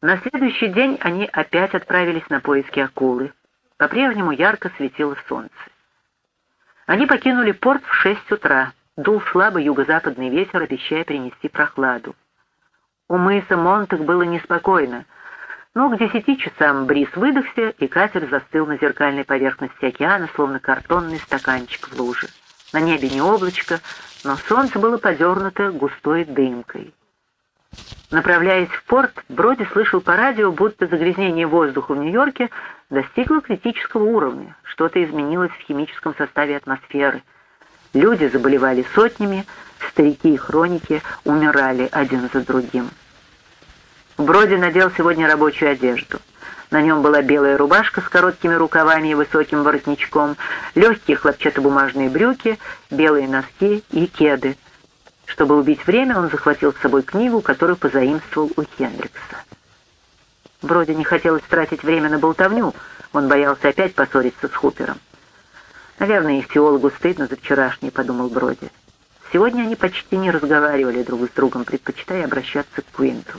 На следующий день они опять отправились на поиски акулы. По-прежнему ярко светило солнце. Они покинули порт в шесть утра. Дул слабый юго-западный ветер, обещая принести прохладу. У мыса Монтек было неспокойно, но к десяти часам бриз выдохся, и катер застыл на зеркальной поверхности океана, словно картонный стаканчик в луже. На небе не облачко, но солнце было подернуто густой дымкой. Направляясь в порт, Броди слышал по радио, будто загрязнение воздуха в Нью-Йорке достигло критического уровня, что-то изменилось в химическом составе атмосферы. Люди заболевали сотнями, старики и хроники умирали один за другим. Броди надел сегодня рабочую одежду. На нем была белая рубашка с короткими рукавами и высоким воротничком, легкие хлопчатобумажные брюки, белые носки и кеды — чтобы убить время, он захватил с собой книгу, которую позаимствовал у Хендрикса. Броди не хотелось тратить время на болтовню, он боялся опять поссориться с Хупером. «Наверное, их теологу стыдно за вчерашний», — подумал Броди. Сегодня они почти не разговаривали друг с другом, предпочитая обращаться к Квинту.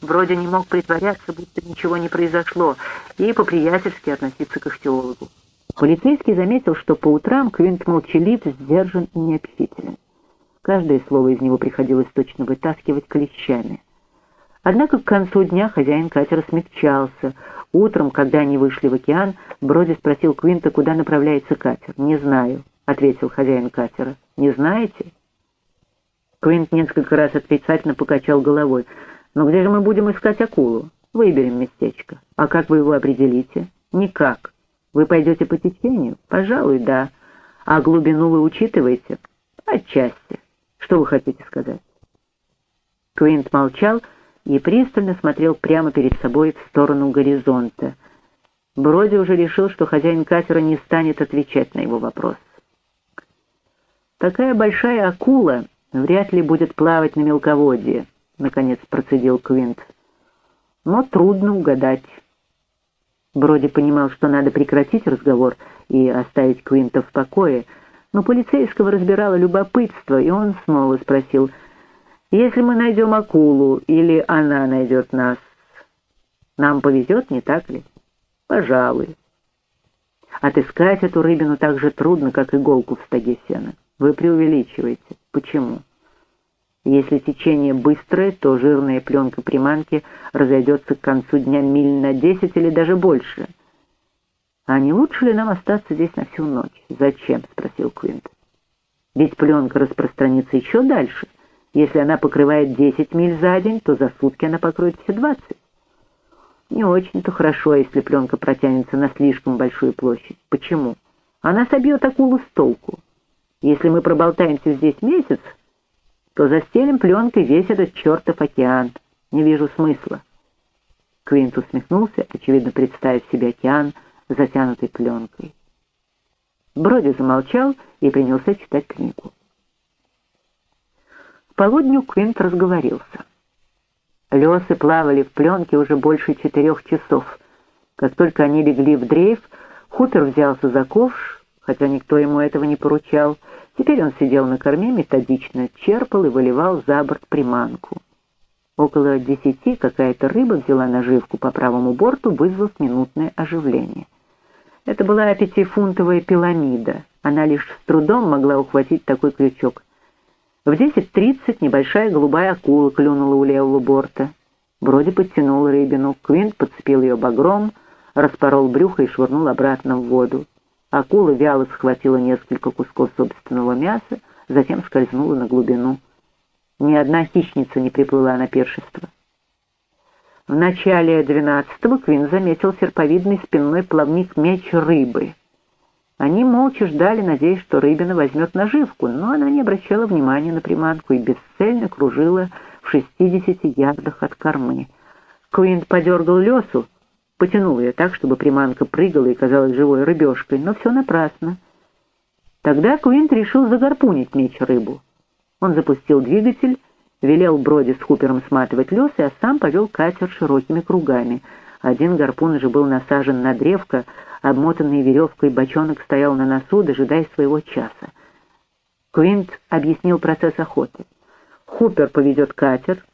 Броди не мог притворяться, будто ничего не произошло, и по-приятельски относиться к их теологу. Полицейский заметил, что по утрам Квинт молчалив, сдержан и необщителен. Каждое слово из него приходилось точно вытаскивать клещами. Однако к концу дня хозяин катера смягчался. Утром, когда они вышли в океан, Броди спросил Квинта, куда направляется катер. «Не знаю», — ответил хозяин катера. «Не знаете?» Квинт несколько раз отрицательно покачал головой. «Но где же мы будем искать акулу? Выберем местечко. А как вы его определите?» «Никак. Вы пойдете по течению?» «Пожалуй, да. А глубину вы учитываете?» «Отчасти. Что вы хотите сказать?» Квинт молчал и пристально смотрел прямо перед собой в сторону горизонта. Броди уже решил, что хозяин катера не станет отвечать на его вопрос. «Такая большая акула вряд ли будет плавать на мелководье», — наконец процедил Квинт. «Но трудно угадать». Броди понимал, что надо прекратить разговор и оставить Квинта в покое — но полицейского разбирало любопытство, и он снова спросил, «Если мы найдем акулу, или она найдет нас, нам повезет, не так ли?» «Пожалуй». Отыскать эту рыбину так же трудно, как иголку в стоге сена. Вы преувеличиваете. Почему? Если течение быстрое, то жирная пленка приманки разойдется к концу дня миль на десять или даже больше — «А не лучше ли нам остаться здесь на всю ночь?» «Зачем?» — спросил Квинт. «Ведь пленка распространится еще дальше. Если она покрывает 10 миль за день, то за сутки она покроет все 20. Не очень-то хорошо, если пленка протянется на слишком большую площадь. Почему? Она собьет акулу с толку. Если мы проболтаемся здесь месяц, то застелим пленкой весь этот чертов океан. Не вижу смысла». Квинт усмехнулся, очевидно представив себе океан, затянутой пленкой. Броди замолчал и принялся читать книгу. К полудню Квинт разговорился. Лесы плавали в пленке уже больше четырех часов. Как только они легли в дрейф, Хутер взялся за ковш, хотя никто ему этого не поручал. Теперь он сидел на корме, методично черпал и выливал за борт приманку. Около десяти какая-то рыба взяла наживку по правому борту, вызвав минутное оживление. Это была пятифунтовая пиламида. Она лишь с трудом могла ухватить такой крючок. В 10.30 небольшая голубая акула клюнула у левого борта. Броди подтянул рыбину, Квинт подцепил ее багром, распорол брюхо и швырнул обратно в воду. Акула вяло схватила несколько кусков собственного мяса, затем скользнула на глубину. Ни одна хищница не приплыла на пиршество. В начале двенадцатого Квин заметил серповидный спинной плавник меч рыбы. Они молча ждали, надеясь, что рыбина возьмет наживку, но она не обращала внимания на приманку и бесцельно кружила в шестидесяти ярдах от кормы. Квинт подергал лесу, потянул ее так, чтобы приманка прыгала и казалась живой рыбешкой, но все напрасно. Тогда Квинт решил загарпунить меч рыбу. Он запустил двигатель, велел Броди с Хупером сматывать лесы, а сам повел катер широкими кругами. Один гарпун уже был насажен на древко, обмотанный веревкой бочонок стоял на носу, дожидаясь своего часа. Квинт объяснил процесс охоты. Хупер поведет катер,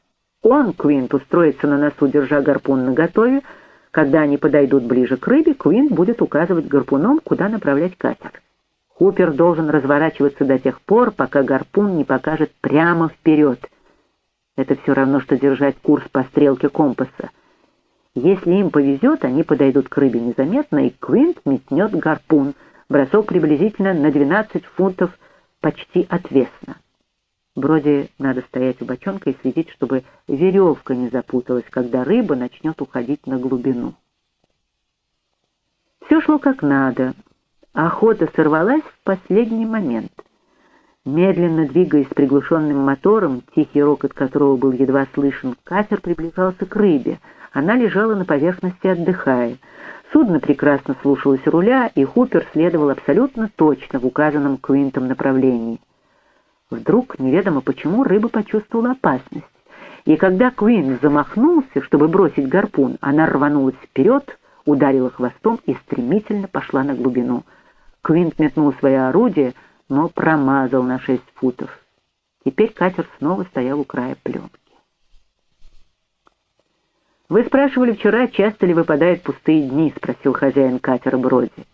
Он, Квинт, устроится на носу, держа гарпун наготове. Когда они подойдут ближе к рыбе, Квинт будет указывать гарпуном, куда направлять катер. Хупер должен разворачиваться до тех пор, пока гарпун не покажет прямо вперед. Это все равно, что держать курс по стрелке компаса. Если им повезет, они подойдут к рыбе незаметно, и Квинт метнет гарпун. Бросок приблизительно на 12 фунтов почти отвесно. Вроде надо стоять у бочонка и следить, чтобы веревка не запуталась, когда рыба начнет уходить на глубину. Все шло как надо. Охота сорвалась в последний момент. Медленно двигаясь приглушенным мотором, тихий рокот которого был едва слышен, катер приближался к рыбе. Она лежала на поверхности, отдыхая. Судно прекрасно слушалось руля, и Хупер следовал абсолютно точно в указанном Квинтом направлении. Вдруг, неведомо почему, рыба почувствовала опасность. И когда Куин замахнулся, чтобы бросить гарпун, она рванулась вперед, ударила хвостом и стремительно пошла на глубину. Квинт метнул свое орудие, но промазал на шесть футов. Теперь катер снова стоял у края пленки. «Вы спрашивали вчера, часто ли выпадают пустые дни?» — спросил хозяин катера Броди.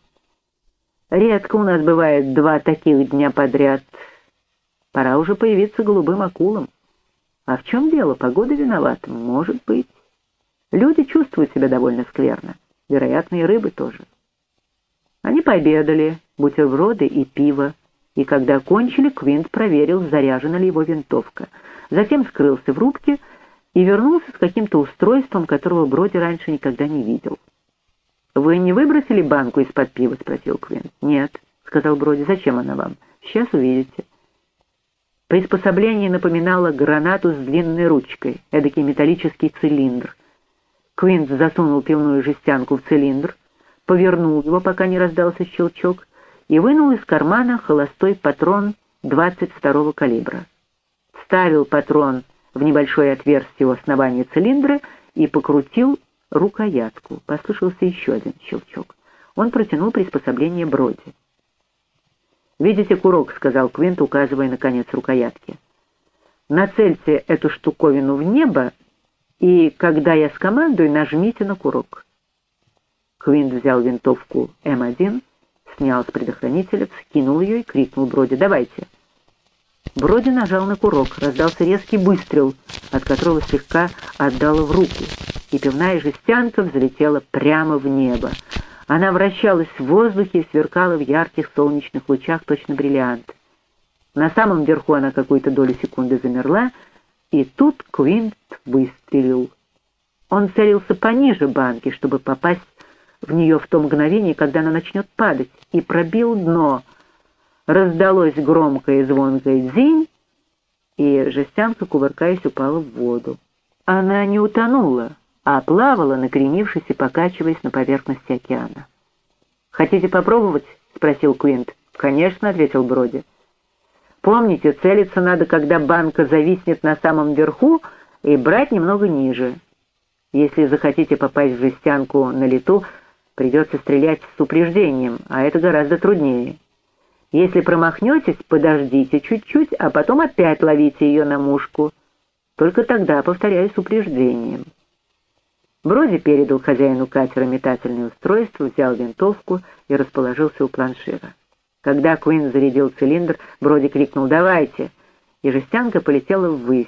«Редко у нас бывает два таких дня подряд», Пора уже появиться голубым акулам. А в чем дело? Погода виновата? Может быть. Люди чувствуют себя довольно скверно. Вероятно, и рыбы тоже. Они пообедали, бутерброды и пиво, и когда кончили, Квинт проверил, заряжена ли его винтовка. Затем скрылся в рубке и вернулся с каким-то устройством, которого Броди раньше никогда не видел. «Вы не выбросили банку из-под пива?» — спросил Квинт. «Нет», — сказал Броди. «Зачем она вам? Сейчас увидите». Приспособление напоминало гранату с длинной ручкой, эдакий металлический цилиндр. Квинт засунул пивную жестянку в цилиндр, повернул его, пока не раздался щелчок, и вынул из кармана холостой патрон 22-го калибра. Вставил патрон в небольшое отверстие у основания цилиндра и покрутил рукоятку. Послышался еще один щелчок. Он протянул приспособление Броди. «Видите курок», — сказал Квинт, указывая на конец рукоятки. «Нацельте эту штуковину в небо, и, когда я скомандую, нажмите на курок». Квинт взял винтовку М1, снял с предохранителя, скинул ее и крикнул Броди «Давайте». Броди нажал на курок, раздался резкий выстрел, от которого слегка отдало в руки, и пивная жестянка взлетела прямо в небо. Она вращалась в воздухе и сверкала в ярких солнечных лучах точно бриллиант. На самом верху она какую-то долю секунды замерла, и тут Квинт выстрелил. Он целился пониже банки, чтобы попасть в нее в то мгновение, когда она начнет падать, и пробил дно. Раздалось громкое и звонкое «дзинь», и жестянка, кувыркаясь, упала в воду. Она не утонула а плавала, накренившись и покачиваясь на поверхности океана. «Хотите попробовать?» — спросил Квинт. «Конечно», — ответил Броди. «Помните, целиться надо, когда банка зависнет на самом верху, и брать немного ниже. Если захотите попасть в жестянку на лету, придется стрелять с упреждением, а это гораздо труднее. Если промахнетесь, подождите чуть-чуть, а потом опять ловите ее на мушку. Только тогда, повторяю, с упреждением». Броди передал хозяину катера метательное устройство, взял винтовку и расположился у планшира. Когда Куин зарядил цилиндр, Броди крикнул «Давайте!» и жестянка полетела ввысь.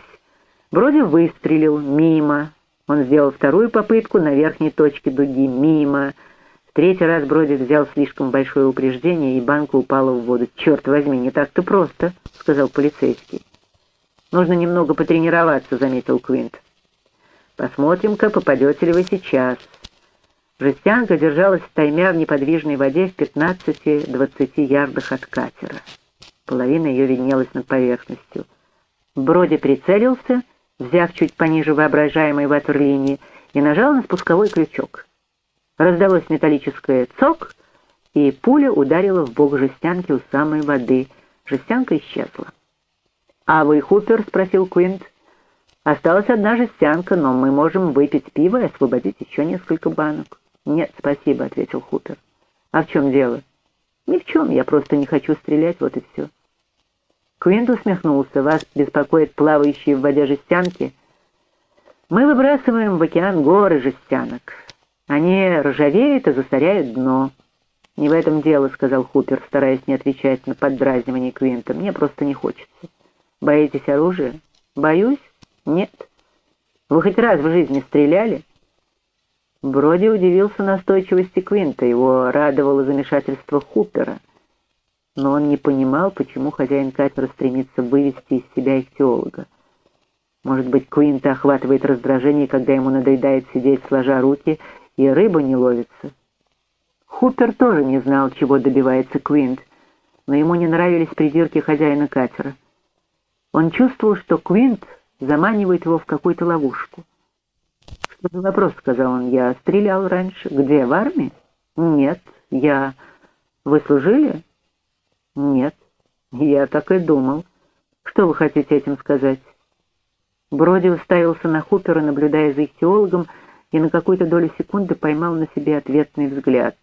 Броди выстрелил мимо. Он сделал вторую попытку на верхней точке дуги мимо. Третий раз Броди взял слишком большое упреждение, и банка упала в воду. «Черт возьми, не так-то просто», — сказал полицейский. «Нужно немного потренироваться», — заметил Квинт. Посмотрим-ка, попадете ли вы сейчас. Жестянка держалась таймя в неподвижной воде в 15-20 ярдах от катера. Половина ее виднелась над поверхностью. Броди прицелился, взяв чуть пониже воображаемой ватерлинии, и нажал на спусковой крючок. Раздалось металлическое «цок», и пуля ударила в бок жестянки у самой воды. Жестянка исчезла. «А вы, Хупер?» — спросил Квинт. Осталась одна жестянка, но мы можем выпить пиво и освободить еще несколько банок. Нет, спасибо, ответил Хупер. А в чем дело? Ни в чем, я просто не хочу стрелять, вот и все. Квинт усмехнулся. Вас беспокоит плавающие в воде жестянки? Мы выбрасываем в океан горы жестянок. Они ржавеют и засоряют дно. «Не в этом дело», — сказал Хупер, стараясь не отвечать на поддразнивание Квинта. «Мне просто не хочется». «Боитесь оружия?» «Боюсь? Нет». «Вы хоть раз в жизни стреляли?» Броди удивился настойчивости Квинта, его радовало замешательство Хупера. Но он не понимал, почему хозяин катера стремится вывести из себя их теолога. Может быть, Квинта охватывает раздражение, когда ему надоедает сидеть сложа руки, и рыба не ловится. Хупер тоже не знал, чего добивается Квинт, но ему не нравились придирки хозяина катера. Он чувствовал, что Квинт заманивает его в какую-то ловушку. «Что за вопрос?» — сказал он. «Я стрелял раньше. Где, в армии?» «Нет, я...» «Вы служили?» «Нет, я так и думал. Что вы хотите этим сказать?» Броди уставился на Хупера, наблюдая за их теологом, и на какую-то долю секунды поймал на себе ответный взгляд.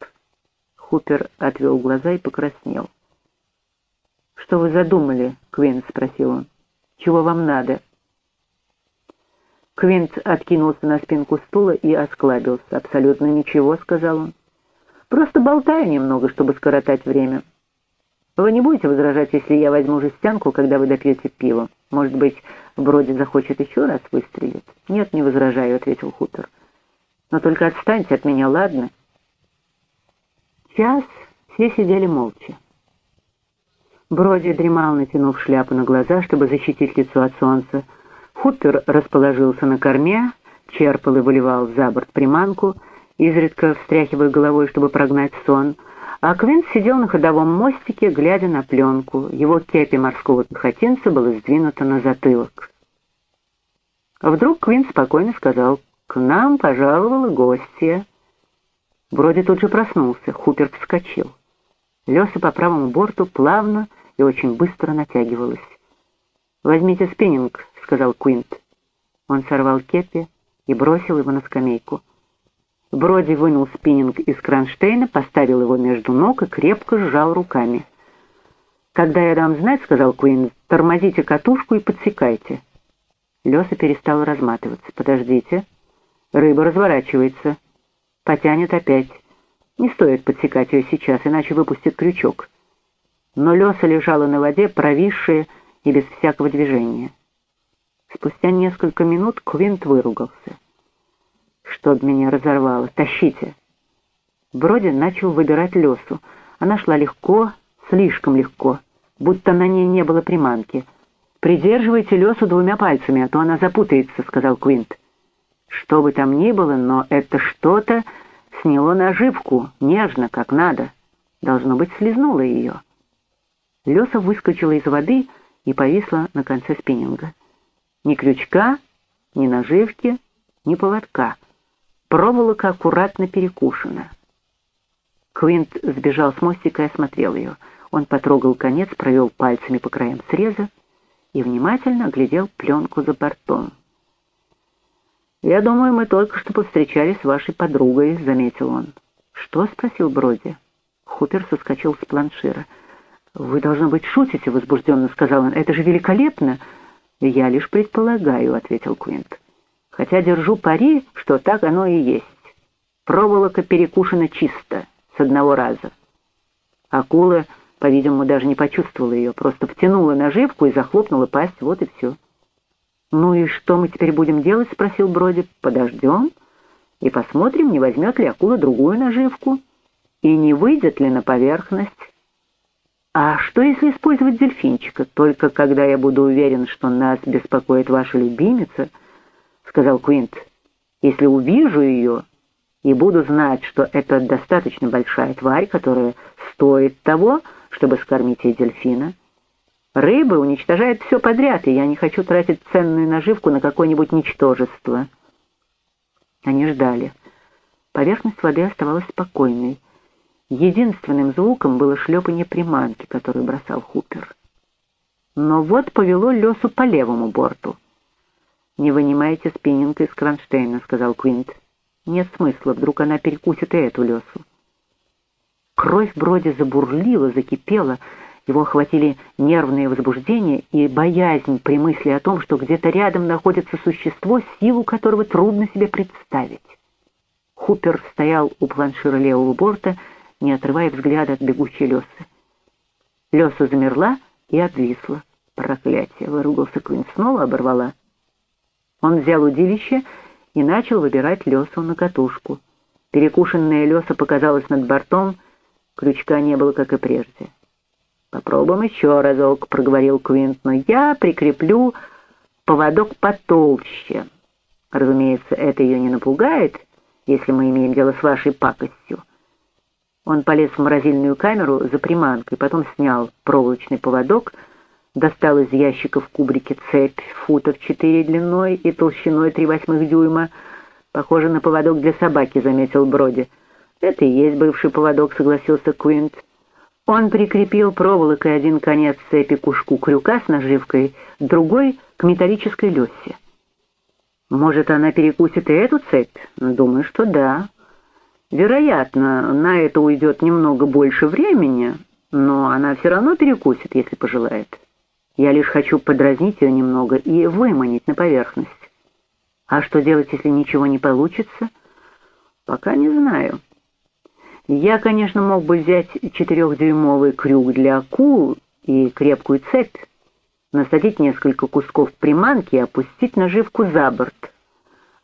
Хупер отвел глаза и покраснел. «Что вы задумали?» — Квинт спросил он. «Чего вам надо?» Квинт откинулся на спинку стула и осклабился. «Абсолютно ничего», — сказал он. «Просто болтаю немного, чтобы скоротать время». Вы не будете возражать, если я возьму жестянку, когда вы допьете пиво? Может быть, Броди захочет еще раз выстрелить? Нет, не возражаю, ответил Хутор. Но только отстаньте от меня, ладно? Час все сидели молча. Броди дремал, натянув шляпу на глаза, чтобы защитить лицо от солнца. Хутор расположился на корме, черпал и выливал за борт приманку, изредка встряхивая головой, чтобы прогнать сон — а Квинт сидел на ходовом мостике, глядя на пленку. Его кепи морского пехотинца было сдвинуто на затылок. Вдруг Квинт спокойно сказал, «К нам пожаловала гостья». Вроде тут же проснулся, Хупер вскочил. Леса по правому борту плавно и очень быстро натягивалась. «Возьмите спиннинг», — сказал Квинт. Он сорвал кепи и бросил его на скамейку. Броди вынул спиннинг из кронштейна, поставил его между ног и крепко сжал руками. «Когда я дам знать, — сказал Куин, — тормозите катушку и подсекайте». Леса перестал разматываться. «Подождите. Рыба разворачивается. Потянет опять. Не стоит подсекать ее сейчас, иначе выпустит крючок». Но Леса лежала на воде, провисшая и без всякого движения. Спустя несколько минут Квинт выругался чтоб меня разорвало. Тащите!» Броди начал выбирать Лесу. Она шла легко, слишком легко, будто на ней не было приманки. «Придерживайте Лесу двумя пальцами, а то она запутается», — сказал Квинт. Что бы там ни было, но это что-то сняло наживку, нежно, как надо. Должно быть, слезнуло ее. Леса выскочила из воды и повисла на конце спиннинга. Ни крючка, ни наживки, ни поводка — Проволока аккуратно перекушена. Квинт сбежал с мостика и осмотрел ее. Он потрогал конец, провел пальцами по краям среза и внимательно оглядел пленку за бортом. «Я думаю, мы только что повстречались с вашей подругой», — заметил он. «Что?» — спросил Броди. Хупер соскочил с планшира. «Вы, должно быть, шутите», — возбужденно сказал он. «Это же великолепно!» «Я лишь предполагаю», — ответил Квинт хотя держу пари, что так оно и есть. Проволока перекушена чисто, с одного раза. Акула, по-видимому, даже не почувствовала ее, просто втянула наживку и захлопнула пасть, вот и все. «Ну и что мы теперь будем делать?» — спросил Броди. «Подождем и посмотрим, не возьмет ли акула другую наживку и не выйдет ли на поверхность. А что, если использовать дельфинчика? Только когда я буду уверен, что нас беспокоит ваша любимица —— сказал Квинт. «Если увижу ее и буду знать, что это достаточно большая тварь, которая стоит того, чтобы скормить ей дельфина. Рыба уничтожает все подряд, и я не хочу тратить ценную наживку на какое-нибудь ничтожество». Они ждали. Поверхность воды оставалась спокойной. Единственным звуком было шлепанье приманки, которую бросал Хупер. Но вот повело Лесу по левому борту. «Не вынимайте спиннинг из кронштейна», — сказал Квинт. «Нет смысла, вдруг она перекусит и эту лесу». Кровь Броди забурлила, закипела, Его охватили нервные возбуждения и боязнь при мысли о том, что где-то рядом находится существо, силу которого трудно себе представить. Хупер стоял у планшира левого борта, не отрывая взгляда от бегущей Лесы. Леса замерла и обвисла. «Проклятие!» — выругался Квин. Снова оборвала. Он взял удилище и начал выбирать Лесу на катушку. Перекушенная Леса показалась над бортом, крючка не было, как и прежде. «Попробуем еще разок», — проговорил Квинт, «но я прикреплю поводок потолще. Разумеется, это ее не напугает, если мы имеем дело с вашей пакостью». Он полез в морозильную камеру за приманкой, потом снял проволочный поводок, достал из ящика в кубрике цепь футов четыре длиной и толщиной три восьмых дюйма. «Похоже на поводок для собаки», — заметил Броди. «Это и есть бывший поводок», — согласился Квинт. Он прикрепил проволокой один конец цепи к ушку крюка с наживкой, другой — к металлической лёсе. «Может, она перекусит и эту цепь? Думаю, что да. Вероятно, на это уйдет немного больше времени, но она все равно перекусит, если пожелает. Я лишь хочу подразнить ее немного и выманить на поверхность. А что делать, если ничего не получится? Пока не знаю». Я, конечно, мог бы взять четырехдюймовый крюк для акул и крепкую цепь, насадить несколько кусков приманки и опустить наживку за борт.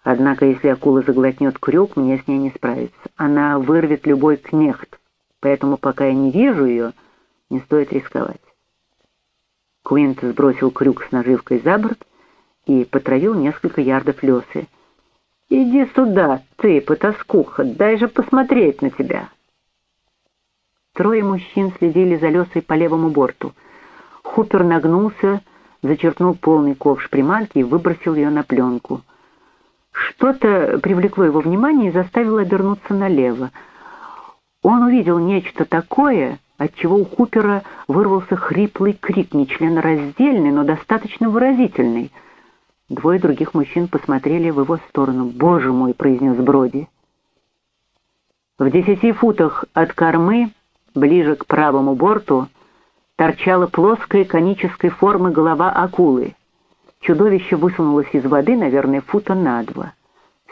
Однако, если акула заглотнет крюк, мне с ней не справиться. Она вырвет любой кнехт, поэтому пока я не вижу ее, не стоит рисковать. Куинт сбросил крюк с наживкой за борт и потравил несколько ярдов лесы. «Иди сюда, ты, потаскуха, дай же посмотреть на тебя!» Трое мужчин следили за Лесой по левому борту. Хупер нагнулся, зачерпнул полный ковш приманки и выбросил ее на пленку. Что-то привлекло его внимание и заставило обернуться налево. Он увидел нечто такое, от чего у Хупера вырвался хриплый крик, нечленораздельный, но достаточно выразительный — Двое других мужчин посмотрели в его сторону. «Боже мой!» — произнес Броди. В десяти футах от кормы, ближе к правому борту, торчала плоская конической формы голова акулы. Чудовище высунулось из воды, наверное, фута на два.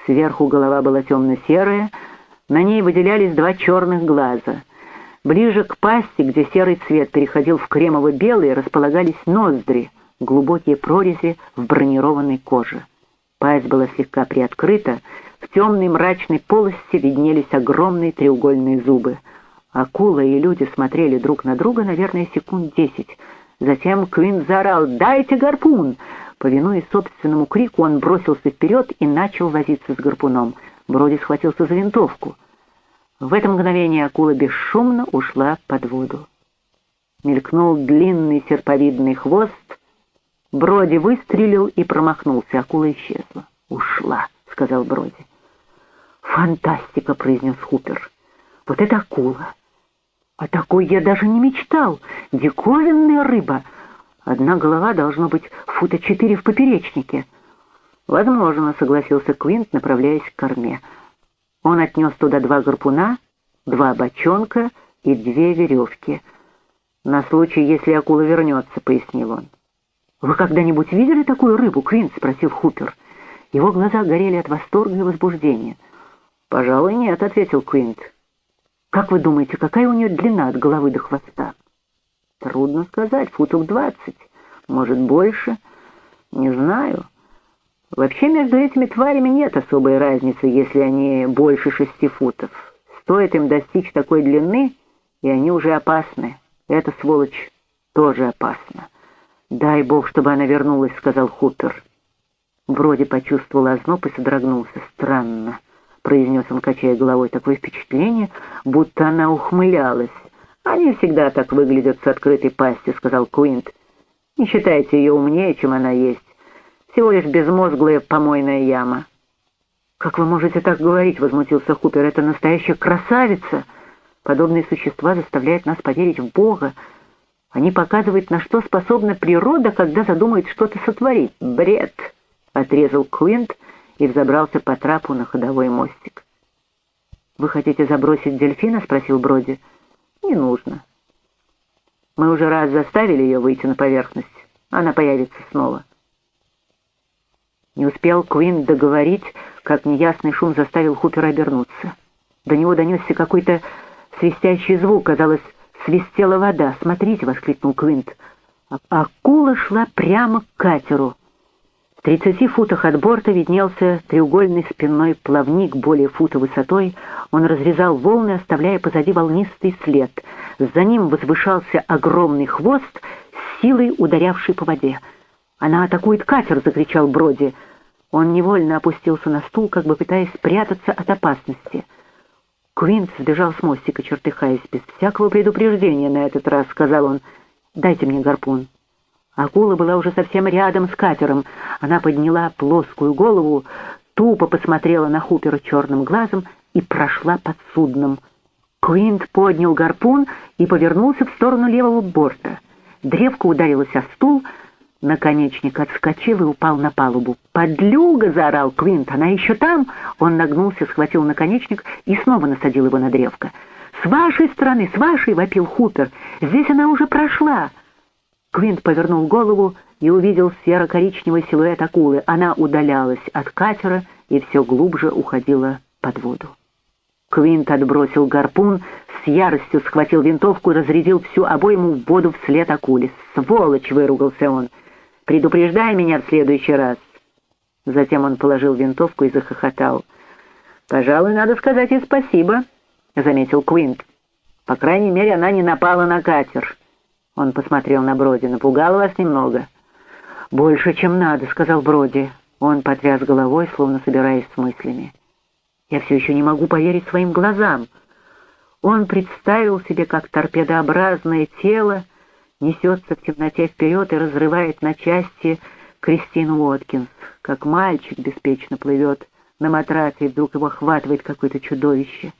Сверху голова была темно-серая, на ней выделялись два черных глаза. Ближе к пасти, где серый цвет переходил в кремово-белый, располагались ноздри — глубокие прорези в бронированной коже. Пасть была слегка приоткрыта, в темной мрачной полости виднелись огромные треугольные зубы. Акула и люди смотрели друг на друга, наверное, секунд десять. Затем Квин заорал «Дайте гарпун!» Повинуясь собственному крику, он бросился вперед и начал возиться с гарпуном. Броди схватился за винтовку. В это мгновение акула бесшумно ушла под воду. Мелькнул длинный серповидный хвост, Броди выстрелил и промахнулся. Акула исчезла. «Ушла», — сказал Броди. «Фантастика», — произнес Хупер. «Вот это акула! О такой я даже не мечтал. Диковинная рыба. Одна голова должно быть фута четыре в поперечнике». «Возможно», — согласился Квинт, направляясь к корме. Он отнес туда два гарпуна, два бочонка и две веревки. «На случай, если акула вернется», — пояснил он. «Вы когда-нибудь видели такую рыбу, Квинт?» — спросил Хупер. Его глаза горели от восторга и возбуждения. «Пожалуй, нет», — ответил Квинт. «Как вы думаете, какая у нее длина от головы до хвоста?» «Трудно сказать, футов двадцать, может, больше, не знаю. Вообще между этими тварями нет особой разницы, если они больше шести футов. Стоит им достичь такой длины, и они уже опасны. Эта сволочь тоже опасна». «Дай бог, чтобы она вернулась», — сказал Хупер. Вроде почувствовал озноб и содрогнулся. «Странно», — произнес он, качая головой, такое впечатление, будто она ухмылялась. «Они всегда так выглядят с открытой пастью», — сказал Куинт. «Не считайте ее умнее, чем она есть. Всего лишь безмозглая помойная яма». «Как вы можете так говорить?» — возмутился Хупер. «Это настоящая красавица! Подобные существа заставляют нас поверить в Бога, они показывают, на что способна природа, когда задумает что-то сотворить. Бред!» — отрезал Квинт и взобрался по трапу на ходовой мостик. «Вы хотите забросить дельфина?» — спросил Броди. «Не нужно». Мы уже раз заставили ее выйти на поверхность. Она появится снова. Не успел Квин договорить, как неясный шум заставил Хупера обернуться. До него донесся какой-то свистящий звук, казалось, свистела вода. «Смотрите!» — воскликнул Квинт. Акула шла прямо к катеру. В тридцати футах от борта виднелся треугольный спинной плавник более фута высотой. Он разрезал волны, оставляя позади волнистый след. За ним возвышался огромный хвост, с силой ударявший по воде. «Она атакует катер!» — закричал Броди. Он невольно опустился на стул, как бы пытаясь спрятаться от опасности. Квинт сбежал с мостика, чертыхаясь, без всякого предупреждения на этот раз, сказал он. «Дайте мне гарпун». Акула была уже совсем рядом с катером. Она подняла плоскую голову, тупо посмотрела на Хупера черным глазом и прошла под судном. Квинт поднял гарпун и повернулся в сторону левого борта. Древко ударилась о стул — Наконечник отскочил и упал на палубу. «Подлюга!» — заорал Квинт. «Она еще там!» Он нагнулся, схватил наконечник и снова насадил его на древко. «С вашей стороны, с вашей!» — вопил Хупер. «Здесь она уже прошла!» Квинт повернул голову и увидел серо-коричневый силуэт акулы. Она удалялась от катера и все глубже уходила под воду. Квинт отбросил гарпун, с яростью схватил винтовку и разрядил всю обойму в воду вслед акуле. «Сволочь!» — выругался он. Предупреждай меня в следующий раз». Затем он положил винтовку и захохотал. «Пожалуй, надо сказать ей спасибо», — заметил Квинт. «По крайней мере, она не напала на катер». Он посмотрел на Броди. «Напугала вас немного?» «Больше, чем надо», — сказал Броди. Он потряс головой, словно собираясь с мыслями. «Я все еще не могу поверить своим глазам». Он представил себе, как торпедообразное тело несется в темноте вперед и разрывает на части Кристину Уоткинс, как мальчик беспечно плывет на матрасе, и вдруг его охватывает какое-то чудовище.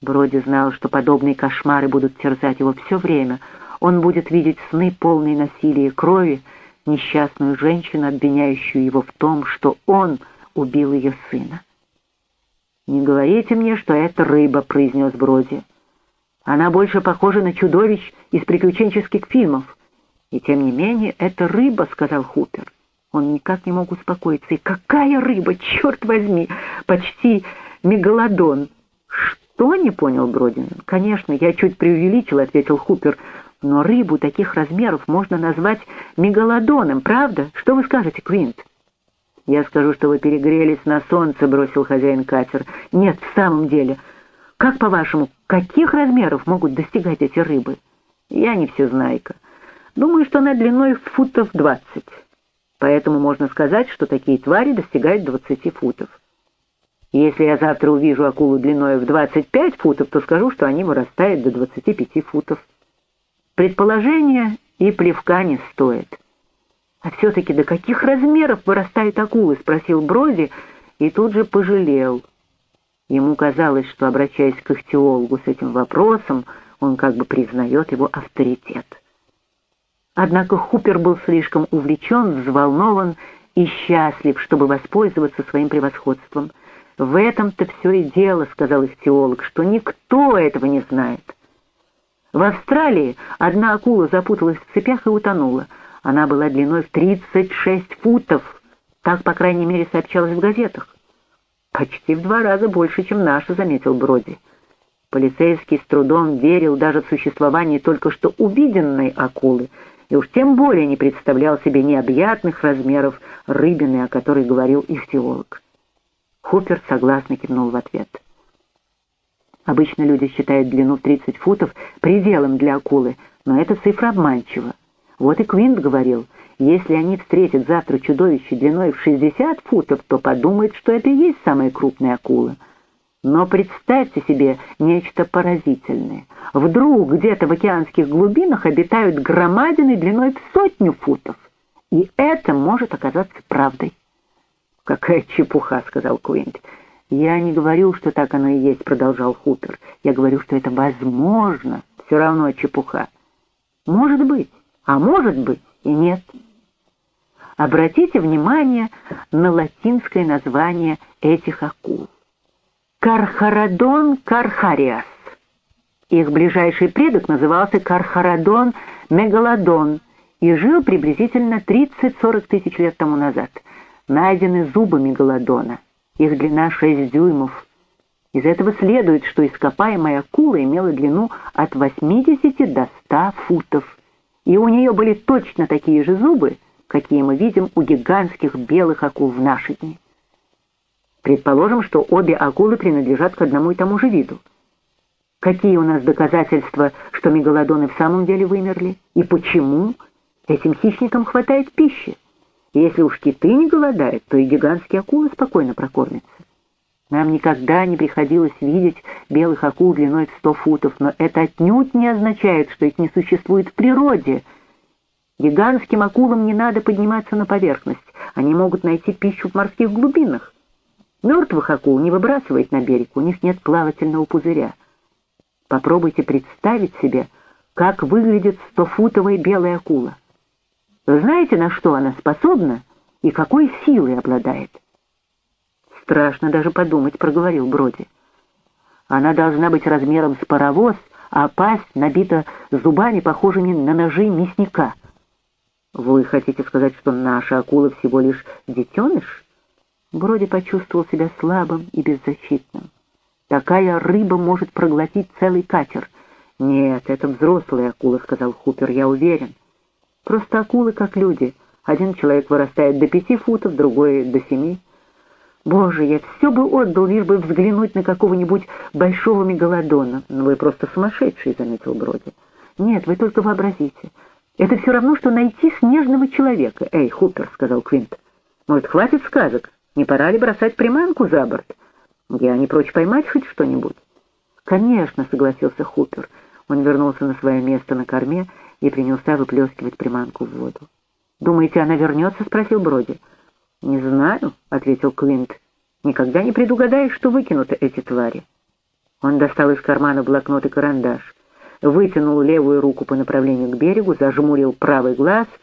Броди знал, что подобные кошмары будут терзать его все время. Он будет видеть сны, полные насилия и крови, несчастную женщину, обвиняющую его в том, что он убил ее сына. «Не говорите мне, что это рыба», — произнес Броди. Она больше похожа на чудовищ из приключенческих фильмов. И тем не менее, это рыба, — сказал Хупер. Он никак не мог успокоиться. И какая рыба, черт возьми, почти мегалодон. Что, не понял Бродин? Конечно, я чуть преувеличил, — ответил Хупер. Но рыбу таких размеров можно назвать мегалодоном, правда? Что вы скажете, Квинт? Я скажу, что вы перегрелись на солнце, — бросил хозяин катер. Нет, в самом деле... Как, по-вашему, каких размеров могут достигать эти рыбы? Я не всезнайка. Думаю, что она длиной футов двадцать. Поэтому можно сказать, что такие твари достигают двадцати футов. Если я завтра увижу акулу длиной в двадцать пять футов, то скажу, что они вырастают до двадцати пяти футов. Предположения и плевка не стоит. «А все-таки до каких размеров вырастают акулы?» — спросил Броди и тут же пожалел — Ему казалось, что, обращаясь к ихтиологу с этим вопросом, он как бы признает его авторитет. Однако Хупер был слишком увлечен, взволнован и счастлив, чтобы воспользоваться своим превосходством. «В этом-то все и дело», — сказал ихтиолог, — «что никто этого не знает». В Австралии одна акула запуталась в цепях и утонула. Она была длиной в 36 футов. Так, по крайней мере, сообщалось в газетах. «Почти в два раза больше, чем наша», — заметил Броди. Полицейский с трудом верил даже в существование только что увиденной акулы, и уж тем более не представлял себе необъятных размеров рыбины, о которой говорил их теолог. Хупер согласно кивнул в ответ. Обычно люди считают длину в 30 футов пределом для акулы, но эта цифра обманчива. Вот и Квинт говорил, если они встретят завтра чудовище длиной в 60 футов, то подумают, что это и есть самая крупная акула. Но представьте себе нечто поразительное. Вдруг где-то в океанских глубинах обитают громадины длиной в сотню футов. И это может оказаться правдой. «Какая чепуха», — сказал Куинт. «Я не говорю, что так оно и есть», — продолжал Хупер. «Я говорю, что это возможно. Все равно чепуха. Может быть, а может быть и нет». Обратите внимание на латинское название этих акул. Кархарадон кархариас. Их ближайший предок назывался Кархарадон мегалодон и жил приблизительно 30-40 тысяч лет тому назад. Найдены зубы мегалодона. Их длина 6 дюймов. Из этого следует, что ископаемая акула имела длину от 80 до 100 футов. И у нее были точно такие же зубы, какие мы видим у гигантских белых акул в наши дни. Предположим, что обе акулы принадлежат к одному и тому же виду. Какие у нас доказательства, что мегалодоны в самом деле вымерли? И почему? Этим хищникам хватает пищи. И если уж киты не голодают, то и гигантские акулы спокойно прокормятся. Нам никогда не приходилось видеть белых акул длиной в сто футов, но это отнюдь не означает, что их не существует в природе. Гигантским акулам не надо подниматься на поверхность, они могут найти пищу в морских глубинах. Мертвых акул не выбрасывает на берег, у них нет плавательного пузыря. Попробуйте представить себе, как выглядит стофутовая белая акула. Вы знаете, на что она способна и какой силой обладает? Страшно даже подумать, проговорил Броди. Она должна быть размером с паровоз, а пасть набита зубами, похожими на ножи мясника. Вы хотите сказать, что наша акула всего лишь детеныш? Броди почувствовал себя слабым и беззащитным. Такая рыба может проглотить целый катер. «Нет, это взрослая акула», — сказал Хупер, — «я уверен. Просто акулы как люди. Один человек вырастает до пяти футов, другой — до семи. Боже, я все бы отдал, лишь бы взглянуть на какого-нибудь большого мегалодона. Но вы просто сумасшедший», — заметил Броди. «Нет, вы только вообразите. Это все равно, что найти снежного человека». «Эй, Хупер», — сказал Квинт, — «может, хватит сказок?» Не пора ли бросать приманку за борт? Я не прочь поймать хоть что-нибудь. Конечно, согласился Хупер. Он вернулся на свое место на корме и принялся выплескивать приманку в воду. «Думаете, она вернется?» — спросил Броди. «Не знаю», — ответил Квинт. «Никогда не предугадаешь, что выкинуты эти твари». Он достал из кармана блокнот и карандаш, вытянул левую руку по направлению к берегу, зажмурил правый глаз —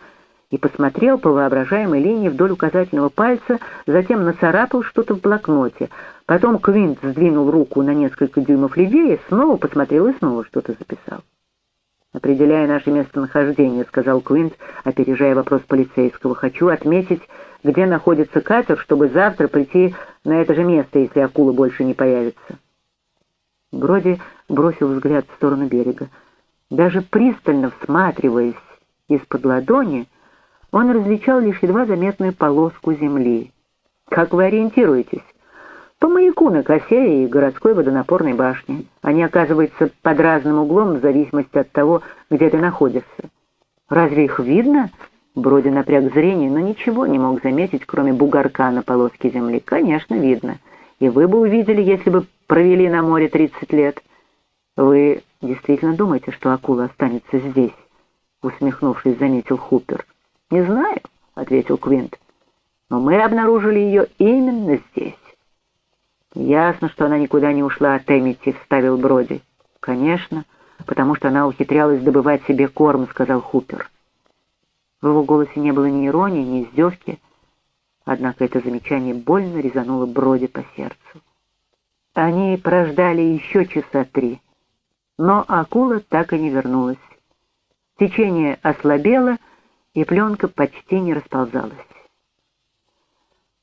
и посмотрел по воображаемой линии вдоль указательного пальца, затем нацарапал что-то в блокноте. Потом Квинт сдвинул руку на несколько дюймов левее, снова посмотрел и снова что-то записал. «Определяя наше местонахождение», — сказал Квинт, опережая вопрос полицейского, — «хочу отметить, где находится катер, чтобы завтра прийти на это же место, если акула больше не появится». Броди бросил взгляд в сторону берега. Даже пристально всматриваясь из-под ладони, он различал лишь едва заметную полоску земли. «Как вы ориентируетесь?» «По маяку на косе и городской водонапорной башне. Они оказываются под разным углом в зависимости от того, где ты находишься». «Разве их видно?» Броди напряг зрение, но ничего не мог заметить, кроме бугорка на полоске земли. «Конечно, видно. И вы бы увидели, если бы провели на море 30 лет». «Вы действительно думаете, что акула останется здесь?» Усмехнувшись, заметил Хупер. «Не знаю», — ответил Квинт. «Но мы обнаружили ее именно здесь». «Ясно, что она никуда не ушла от Эмити», — вставил Броди. «Конечно, потому что она ухитрялась добывать себе корм», — сказал Хупер. В его голосе не было ни иронии, ни издевки, однако это замечание больно резануло Броди по сердцу. Они прождали еще часа три, но акула так и не вернулась. Течение ослабело, и пленка почти не расползалась.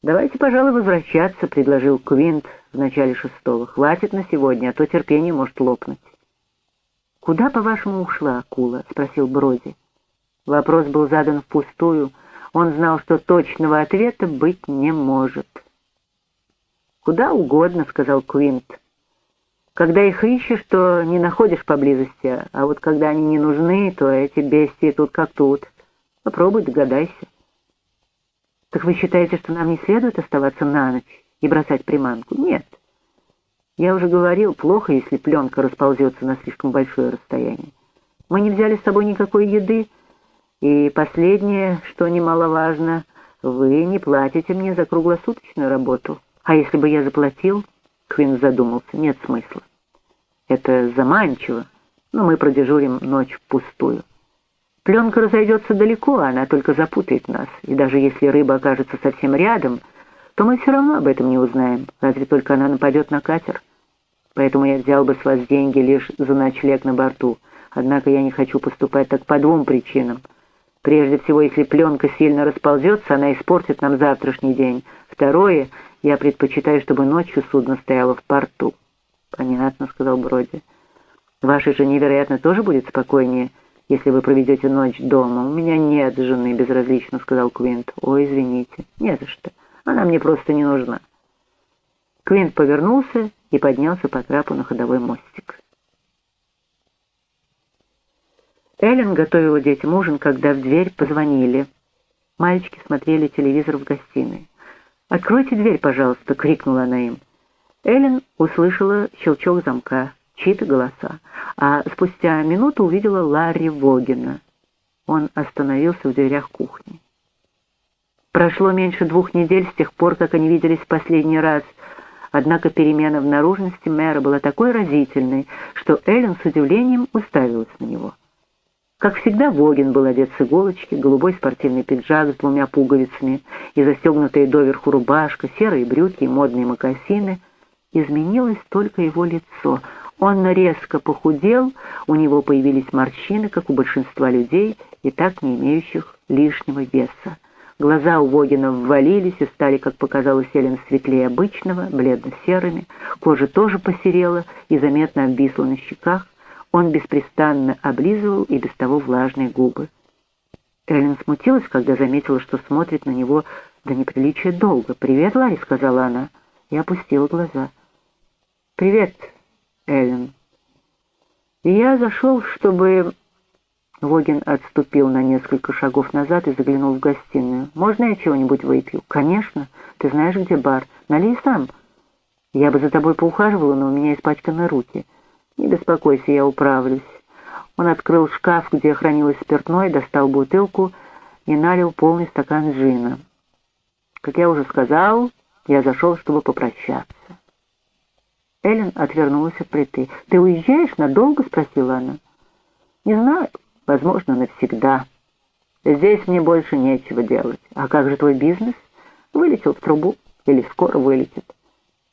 «Давайте, пожалуй, возвращаться», — предложил Квинт в начале шестого. «Хватит на сегодня, а то терпение может лопнуть». «Куда, по-вашему, ушла акула?» — спросил Броди. Вопрос был задан впустую. Он знал, что точного ответа быть не может. «Куда угодно», — сказал Квинт. «Когда их ищешь, то не находишь поблизости, а вот когда они не нужны, то эти бестии тут как тут». Попробуй, догадайся. Так вы считаете, что нам не следует оставаться на ночь и бросать приманку? Нет. Я уже говорил, плохо, если пленка расползется на слишком большое расстояние. Мы не взяли с собой никакой еды, и последнее, что немаловажно, вы не платите мне за круглосуточную работу. А если бы я заплатил, Квин задумался, нет смысла. Это заманчиво, но мы продежурим ночь впустую. Пленка разойдется далеко, она только запутает нас, и даже если рыба окажется совсем рядом, то мы все равно об этом не узнаем, разве только она нападет на катер. Поэтому я взял бы с вас деньги лишь за ночлег на борту. Однако я не хочу поступать так по двум причинам. Прежде всего, если пленка сильно расползется, она испортит нам завтрашний день. Второе, я предпочитаю, чтобы ночью судно стояло в порту. «Понятно», — сказал Броди. «Вашей жене, вероятно, тоже будет спокойнее, если вы проведете ночь дома. У меня нет жены», — безразлично сказал Квинт. «Ой, извините, не за что. Она мне просто не нужна». Квинт повернулся и поднялся по трапу на ходовой мостик. Эллен готовила детям ужин, когда в дверь позвонили. Мальчики смотрели телевизор в гостиной. «Откройте дверь, пожалуйста!» — крикнула она им. Эллен услышала щелчок замка, чьи-то голоса, а спустя минуту увидела Ларри Вогина. Он остановился в дверях кухни. Прошло меньше двух недель с тех пор, как они виделись в последний раз, однако перемена в наружности мэра была такой разительной, что Эллен с удивлением уставилась на него. Как всегда, Вогин был одет с иголочки, голубой спортивный пиджак с двумя пуговицами и застегнутая доверху рубашка, серые брюки и модные мокасины. Изменилось только его лицо. Он резко похудел, у него появились морщины, как у большинства людей, и так не имеющих лишнего веса. Глаза у Вогина ввалились и стали, как показалось Эллен, светлее обычного, бледно-серыми. Кожа тоже посерела и заметно обвисла на щеках. Он беспрестанно облизывал и без того влажные губы. Эллен смутилась, когда заметила, что смотрит на него до неприличия долго. «Привет, Ларри», — сказала она, и опустила глаза. «Привет, Эллен». «Я зашел, чтобы...» Вогин отступил на несколько шагов назад и заглянул в гостиную. «Можно я чего-нибудь выпью?» «Конечно. Ты знаешь, где бар? Налей сам. Я бы за тобой поухаживала, но у меня испачканы руки». «Не беспокойся, я управлюсь». Он открыл шкаф, где хранилось спиртное, достал бутылку и налил полный стакан джина. Как я уже сказал, я зашел, чтобы попрощаться. Эллен отвернулась от плиты. «Ты уезжаешь надолго?» — спросила она. «Не знаю. Возможно, навсегда. Здесь мне больше нечего делать. А как же твой бизнес? Вылетел в трубу или скоро вылетит?»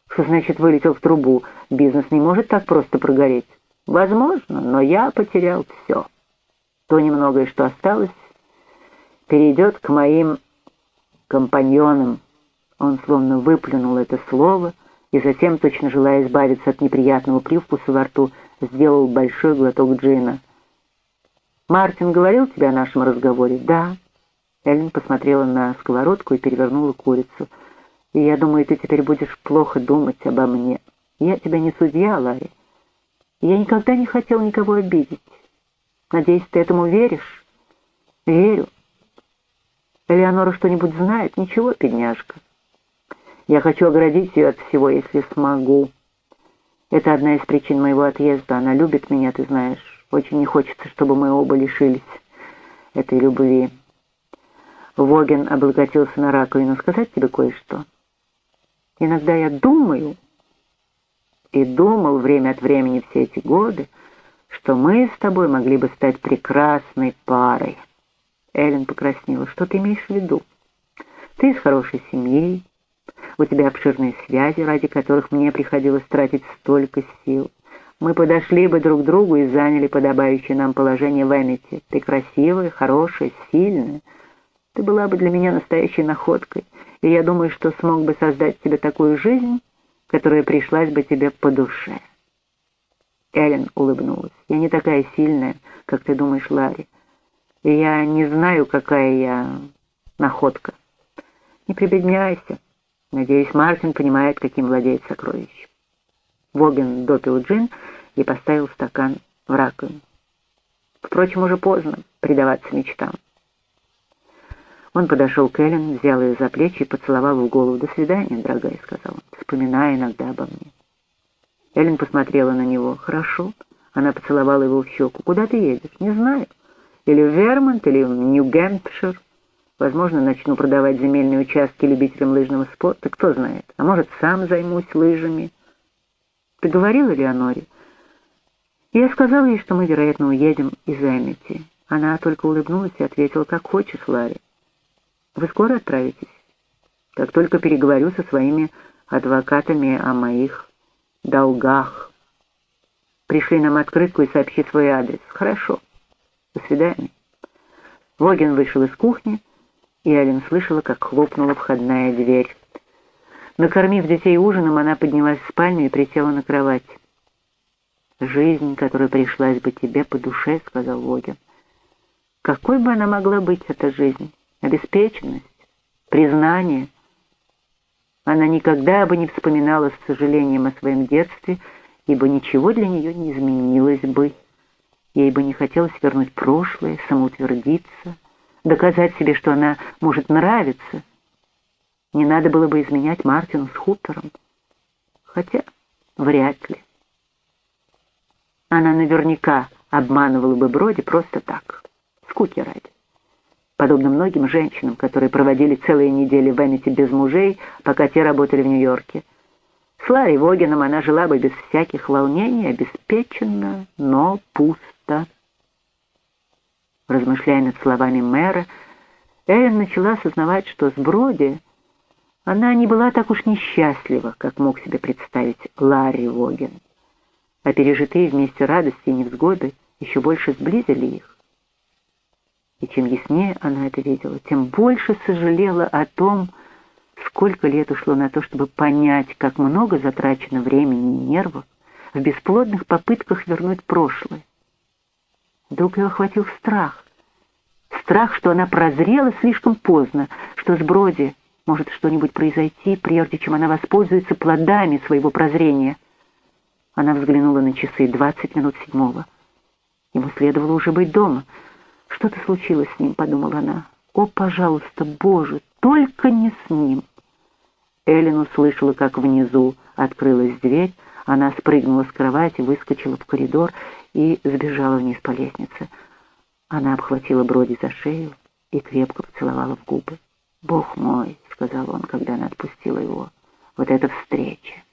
Что значит вылетел в трубу? Бизнес не может так просто прогореть. Возможно, но я потерял все. То немногое, что осталось, перейдет к моим компаньонам. Он словно выплюнул это слово и затем, точно желая избавиться от неприятного привкуса во рту, сделал большой глоток джина. «Мартин говорил тебе о нашем разговоре?» «Да». Эллен посмотрела на сковородку и перевернула курицу – и я думаю, ты теперь будешь плохо думать обо мне. Я тебя не судья, Ларри. Я никогда не хотел никого обидеть. Надеюсь, ты этому веришь? Верю. Элеонора что-нибудь знает? Ничего, бедняжка. Я хочу оградить ее от всего, если смогу. Это одна из причин моего отъезда. Она любит меня, ты знаешь. Очень не хочется, чтобы мы оба лишились этой любви. Воген облокотился на раковину. Сказать тебе кое-что? Иногда я думаю, и думал время от времени все эти годы, что мы с тобой могли бы стать прекрасной парой. Эллен покраснела. Что ты имеешь в виду? Ты из хорошей семьи, у тебя обширные связи, ради которых мне приходилось тратить столько сил. Мы подошли бы друг к другу и заняли подобающее нам положение в Эмити. Ты красивая, хорошая, сильная. Ты была бы для меня настоящей находкой и я думаю, что смог бы создать тебе такую жизнь, которая пришлась бы тебе по душе. Эллен улыбнулась. «Я не такая сильная, как ты думаешь, Ларри. И я не знаю, какая я находка. Не прибедняйся. Надеюсь, Мартин понимает, каким владеет сокровищем». Воген допил джин и поставил стакан в раковину. Впрочем, уже поздно предаваться мечтам. Он подошел к Эллен, взял ее за плечи и поцеловал в голову. «До свидания, дорогая», — сказал он, вспоминая иногда обо мне. Эллен посмотрела на него. «Хорошо». Она поцеловала его в щеку. «Куда ты едешь?» «Не знаю. Или в Вермонт, или в Нью-Гэмпшир. Возможно, начну продавать земельные участки любителям лыжного спорта. Кто знает. А может, сам займусь лыжами». «Ты говорила Леоноре?» Я сказала ей, что мы, вероятно, уедем из Эмити. Она только улыбнулась и ответила, как хочешь, Ларри. Вы скоро отправитесь? Как только переговорю со своими адвокатами о моих долгах. Пришли нам открытку и сообщи свой адрес. Хорошо. До свидания. Вогин вышел из кухни, и Ален слышала, как хлопнула входная дверь. Накормив детей ужином, она поднялась в спальню и присела на кровать. «Жизнь, которая пришлась бы тебе по душе», — сказал Вогин. «Какой бы она могла быть, эта жизнь? Обеспеченность? Признание?» Она никогда бы не вспоминала с сожалением о своем детстве, ибо ничего для нее не изменилось бы. Ей бы не хотелось вернуть прошлое, самоутвердиться, доказать себе, что она может нравиться. Не надо было бы изменять Мартину с хутором. Хотя вряд ли. Она наверняка обманывала бы Броди просто так, скуки ради. Подобно многим женщинам, которые проводили целые недели в Эмити без мужей, пока те работали в Нью-Йорке. С Ларри Вогином она жила бы без всяких волнений, обеспеченно, но пусто. Размышляя над словами мэра, Эллен начала осознавать, что с Броди она не была так уж несчастлива, как мог себе представить Ларри Воген. А пережитые вместе радости и невзгоды еще больше сблизили их. И чем яснее она это видела, тем больше сожалела о том, сколько лет ушло на то, чтобы понять, как много затрачено времени и нервов в бесплодных попытках вернуть прошлое. Вдруг ее охватил страх. Страх, что она прозрела слишком поздно, что с Броди может что-нибудь произойти, прежде чем она воспользуется плодами своего прозрения. Она взглянула на часы двадцать минут седьмого. Ему следовало уже быть дома. Что-то случилось с ним, подумала она. О, пожалуйста, Боже, только не с ним. Эллен услышала, как внизу открылась дверь, она спрыгнула с кровати, выскочила в коридор и сбежала вниз по лестнице. Она обхватила Броди за шею и крепко поцеловала в губы. «Бог мой!» — сказал он, когда она отпустила его. «Вот эта встреча!